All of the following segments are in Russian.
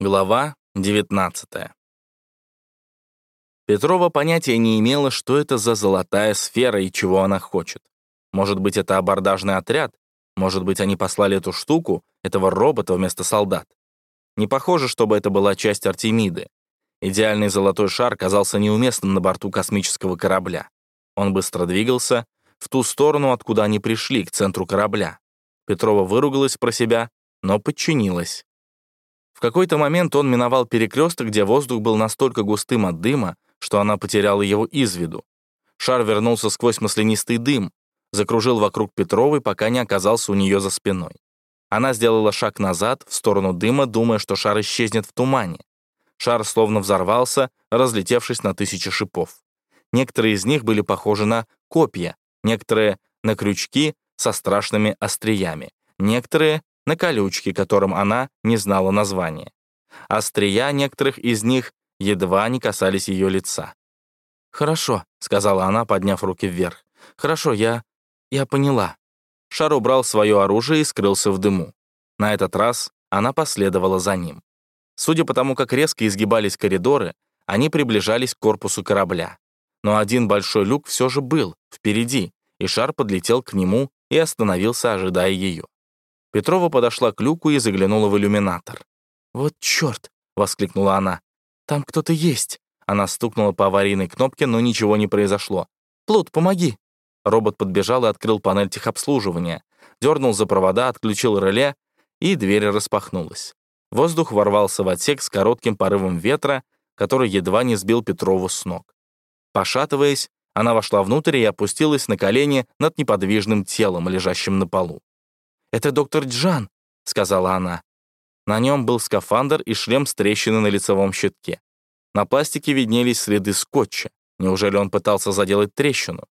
Глава 19 Петрова понятия не имела, что это за золотая сфера и чего она хочет. Может быть, это абордажный отряд? Может быть, они послали эту штуку, этого робота вместо солдат? Не похоже, чтобы это была часть Артемиды. Идеальный золотой шар казался неуместным на борту космического корабля. Он быстро двигался в ту сторону, откуда они пришли, к центру корабля. Петрова выругалась про себя, но подчинилась. В какой-то момент он миновал перекресток, где воздух был настолько густым от дыма, что она потеряла его из виду. Шар вернулся сквозь маслянистый дым, закружил вокруг Петровой, пока не оказался у нее за спиной. Она сделала шаг назад, в сторону дыма, думая, что шар исчезнет в тумане. Шар словно взорвался, разлетевшись на тысячи шипов. Некоторые из них были похожи на копья, некоторые — на крючки со страшными остриями, некоторые на колючки, которым она не знала названия. Острия некоторых из них едва не касались ее лица. «Хорошо», — сказала она, подняв руки вверх. «Хорошо, я... я поняла». Шар убрал свое оружие и скрылся в дыму. На этот раз она последовала за ним. Судя по тому, как резко изгибались коридоры, они приближались к корпусу корабля. Но один большой люк все же был, впереди, и шар подлетел к нему и остановился, ожидая ее. Петрова подошла к люку и заглянула в иллюминатор. «Вот черт!» — воскликнула она. «Там кто-то есть!» Она стукнула по аварийной кнопке, но ничего не произошло. «Плут, помоги!» Робот подбежал и открыл панель техобслуживания, дернул за провода, отключил реле, и дверь распахнулась. Воздух ворвался в отсек с коротким порывом ветра, который едва не сбил Петрову с ног. Пошатываясь, она вошла внутрь и опустилась на колени над неподвижным телом, лежащим на полу. «Это доктор Джан», — сказала она. На нем был скафандр и шлем с трещиной на лицевом щитке. На пластике виднелись следы скотча. Неужели он пытался заделать трещину?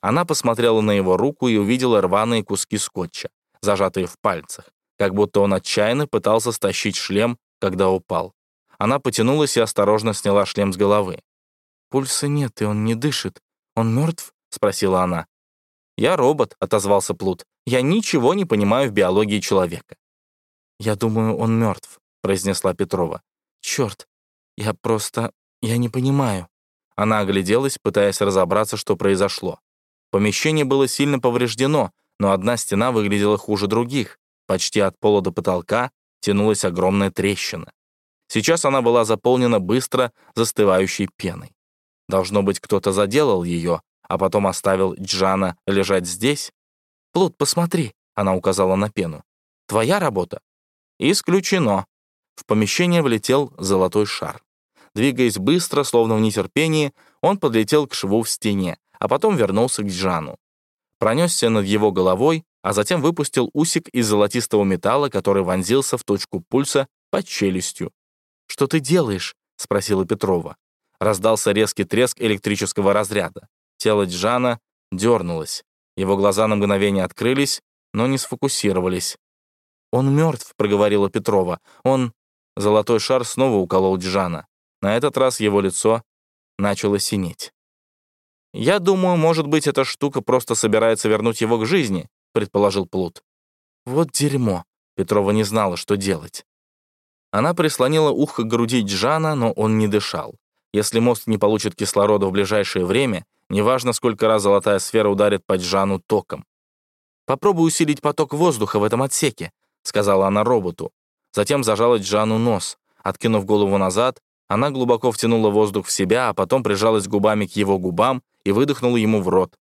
Она посмотрела на его руку и увидела рваные куски скотча, зажатые в пальцах, как будто он отчаянно пытался стащить шлем, когда упал. Она потянулась и осторожно сняла шлем с головы. «Пульса нет, и он не дышит. Он мертв?» — спросила она. «Я робот», — отозвался Плут. «Я ничего не понимаю в биологии человека». «Я думаю, он мертв», — произнесла Петрова. «Черт, я просто... я не понимаю». Она огляделась, пытаясь разобраться, что произошло. Помещение было сильно повреждено, но одна стена выглядела хуже других. Почти от пола до потолка тянулась огромная трещина. Сейчас она была заполнена быстро застывающей пеной. Должно быть, кто-то заделал ее, а потом оставил Джана лежать здесь? «Плут, посмотри», — она указала на пену. «Твоя работа?» «Исключено». В помещение влетел золотой шар. Двигаясь быстро, словно в нетерпении, он подлетел к шву в стене, а потом вернулся к Джану. Пронесся над его головой, а затем выпустил усик из золотистого металла, который вонзился в точку пульса под челюстью. «Что ты делаешь?» — спросила Петрова. Раздался резкий треск электрического разряда. Тело Джана дернулось. Его глаза на мгновение открылись, но не сфокусировались. «Он мертв», — проговорила Петрова. «Он...» Золотой шар снова уколол Джана. На этот раз его лицо начало синеть. «Я думаю, может быть, эта штука просто собирается вернуть его к жизни», — предположил Плут. «Вот дерьмо», — Петрова не знала, что делать. Она прислонила ухо к груди Джана, но он не дышал. Если мост не получит кислорода в ближайшее время, Неважно, сколько раз золотая сфера ударит по Джану током. «Попробуй усилить поток воздуха в этом отсеке», — сказала она роботу. Затем зажала Джану нос. Откинув голову назад, она глубоко втянула воздух в себя, а потом прижалась губами к его губам и выдохнула ему в рот.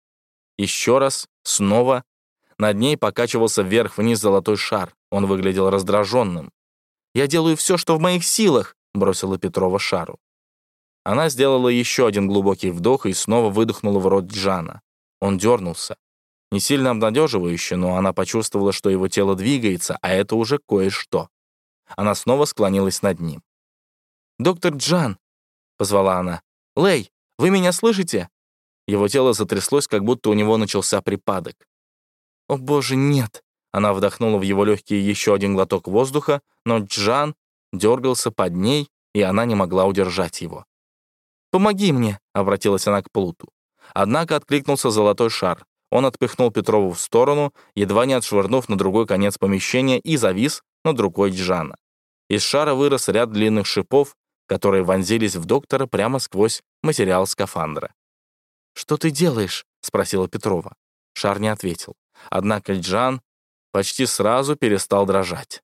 Еще раз, снова. Над ней покачивался вверх-вниз золотой шар. Он выглядел раздраженным. «Я делаю все, что в моих силах», — бросила Петрова шару. Она сделала еще один глубокий вдох и снова выдохнула в рот Джана. Он дернулся. Не сильно обнадеживающе, но она почувствовала, что его тело двигается, а это уже кое-что. Она снова склонилась над ним. «Доктор Джан!» — позвала она. «Лэй, вы меня слышите?» Его тело затряслось, как будто у него начался припадок. «О боже, нет!» Она вдохнула в его легкие еще один глоток воздуха, но Джан дергался под ней, и она не могла удержать его. «Помоги мне!» — обратилась она к Плуту. Однако откликнулся золотой шар. Он отпихнул Петрову в сторону, едва не отшвырнув на другой конец помещения и завис над рукой Джана. Из шара вырос ряд длинных шипов, которые вонзились в доктора прямо сквозь материал скафандра. «Что ты делаешь?» — спросила Петрова. Шар не ответил. Однако Джан почти сразу перестал дрожать.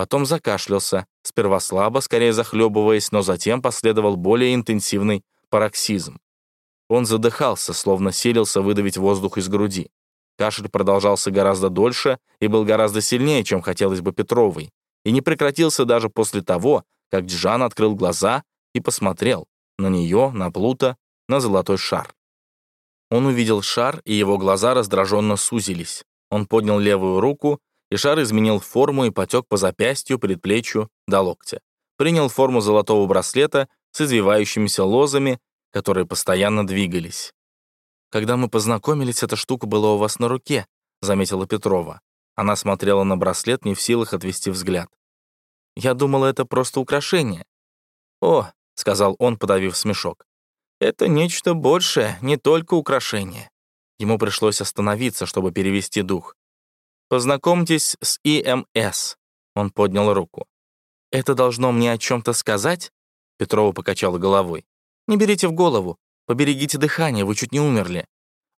Потом закашлялся, сперва слабо, скорее захлебываясь, но затем последовал более интенсивный пароксизм. Он задыхался, словно силился выдавить воздух из груди. Кашель продолжался гораздо дольше и был гораздо сильнее, чем хотелось бы Петровой, и не прекратился даже после того, как Джан открыл глаза и посмотрел на нее, на Плута, на золотой шар. Он увидел шар, и его глаза раздраженно сузились. Он поднял левую руку, и шар изменил форму и потек по запястью, предплечью до локтя. Принял форму золотого браслета с извивающимися лозами, которые постоянно двигались. «Когда мы познакомились, эта штука была у вас на руке», — заметила Петрова. Она смотрела на браслет, не в силах отвести взгляд. «Я думала, это просто украшение». «О», — сказал он, подавив смешок, «это нечто большее, не только украшение». Ему пришлось остановиться, чтобы перевести дух. «Познакомьтесь с ИМС», — он поднял руку. «Это должно мне о чем-то сказать?» Петрова покачала головой. «Не берите в голову. Поберегите дыхание, вы чуть не умерли».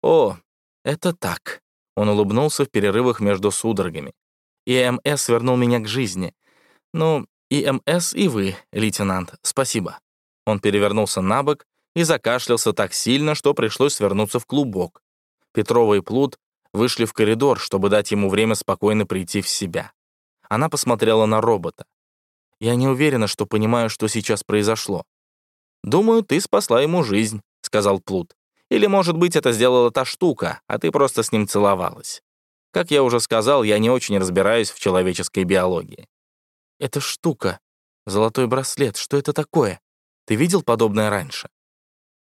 «О, это так». Он улыбнулся в перерывах между судорогами. «ИМС вернул меня к жизни. Ну, ИМС и вы, лейтенант, спасибо». Он перевернулся на бок и закашлялся так сильно, что пришлось свернуться в клубок. Петрова и Плут вышли в коридор, чтобы дать ему время спокойно прийти в себя. Она посмотрела на робота. «Я не уверена, что понимаю, что сейчас произошло». «Думаю, ты спасла ему жизнь», — сказал Плут. «Или, может быть, это сделала та штука, а ты просто с ним целовалась. Как я уже сказал, я не очень разбираюсь в человеческой биологии». «Это штука. Золотой браслет. Что это такое? Ты видел подобное раньше?»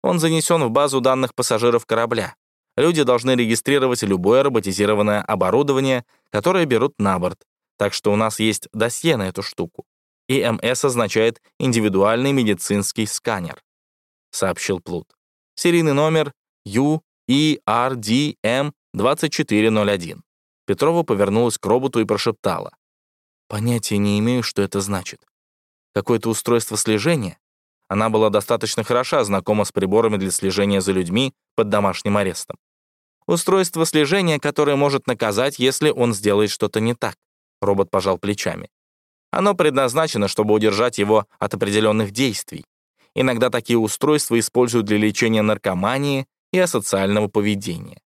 Он занесен в базу данных пассажиров корабля. Люди должны регистрировать любое роботизированное оборудование, которое берут на борт. Так что у нас есть досье на эту штуку. ИМС означает «индивидуальный медицинский сканер», — сообщил Плут. Серийный номер UERDM2401. Петрова повернулась к роботу и прошептала. «Понятия не имею, что это значит. Какое-то устройство слежения? Она была достаточно хороша знакома с приборами для слежения за людьми под домашним арестом. Устройство слежения, которое может наказать, если он сделает что-то не так. Робот пожал плечами. Оно предназначено, чтобы удержать его от определенных действий. Иногда такие устройства используют для лечения наркомании и асоциального поведения.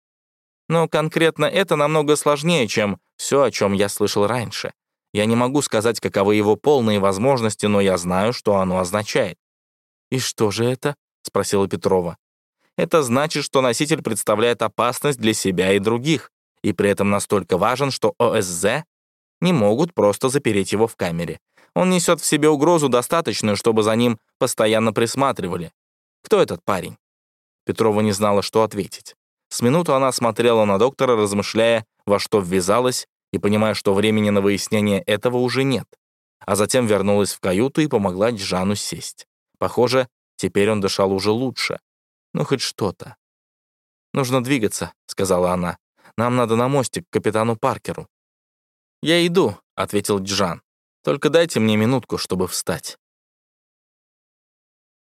Но конкретно это намного сложнее, чем все, о чем я слышал раньше. Я не могу сказать, каковы его полные возможности, но я знаю, что оно означает. «И что же это?» — спросила Петрова. «Это значит, что носитель представляет опасность для себя и других, и при этом настолько важен, что ОСЗ не могут просто запереть его в камере. Он несет в себе угрозу достаточную, чтобы за ним постоянно присматривали. Кто этот парень?» Петрова не знала, что ответить. С минуту она смотрела на доктора, размышляя, во что ввязалась, и понимая, что времени на выяснение этого уже нет. А затем вернулась в каюту и помогла Джану сесть. Похоже, теперь он дышал уже лучше. Ну, хоть что-то. «Нужно двигаться», — сказала она. «Нам надо на мостик к капитану Паркеру». «Я иду», — ответил Джан. «Только дайте мне минутку, чтобы встать».